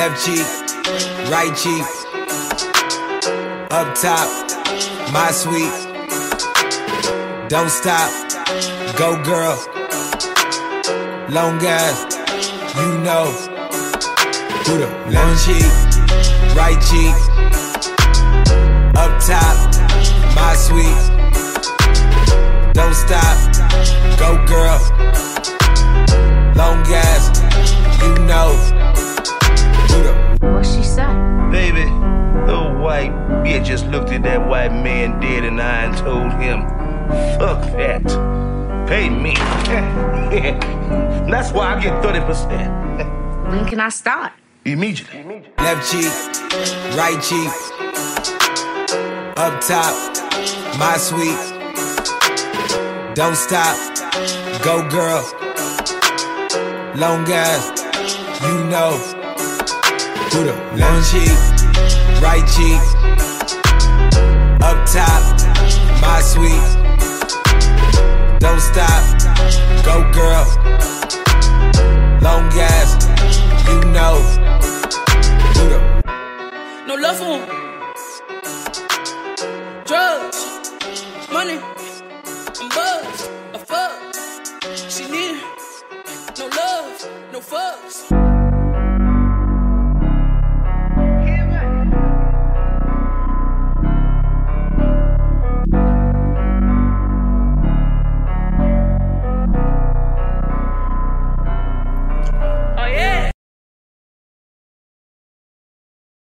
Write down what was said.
Left cheek, right cheek. Up top, my sweet. Don't stop, go girl. Long as you know. Do the left cheek, right cheek. Up top, my sweet. Don't stop, go girl. Bitch just looked at that white man dead in the eye and told him, fuck that. Pay me. That's why I get 30%. When can I start? Immediately. left cheek, right cheek. Up top, my sweet. Don't stop, go girl. Long as you know. Do the left cheek, right cheek. don't stop. Go girl. Long ass, you know. No love for him. Drugs, money, I'm buzzed, fuck. She need no love, no fucks.